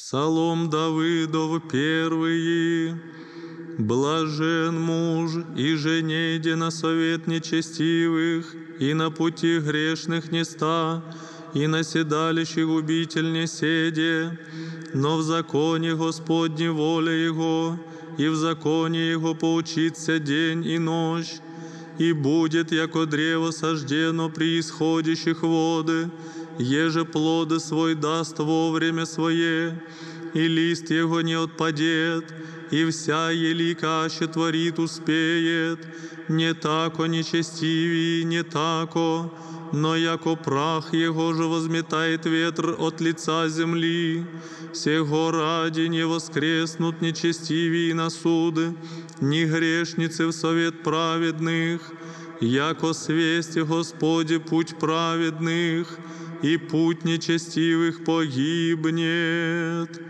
Псалом Давидов первый. Блажен муж, и же не иди на совет нечестивых, и на пути грешных не ста, и на седалище губитель не седе, но в законе Господне воля Его, и в законе Его поучится день и ночь, и будет, яко древо сождено при исходящих воды, еже плоды свой даст вовремя свое, и лист его не отпадет, и вся елика, аще творит, успеет, не тако нечестивый, не тако, но яко прах его же возметает ветр от лица земли, сего ради не воскреснут нечестивые на суды, ни грешницы в совет праведных, яко свести Господи путь праведных, и путь нечестивых погибнет.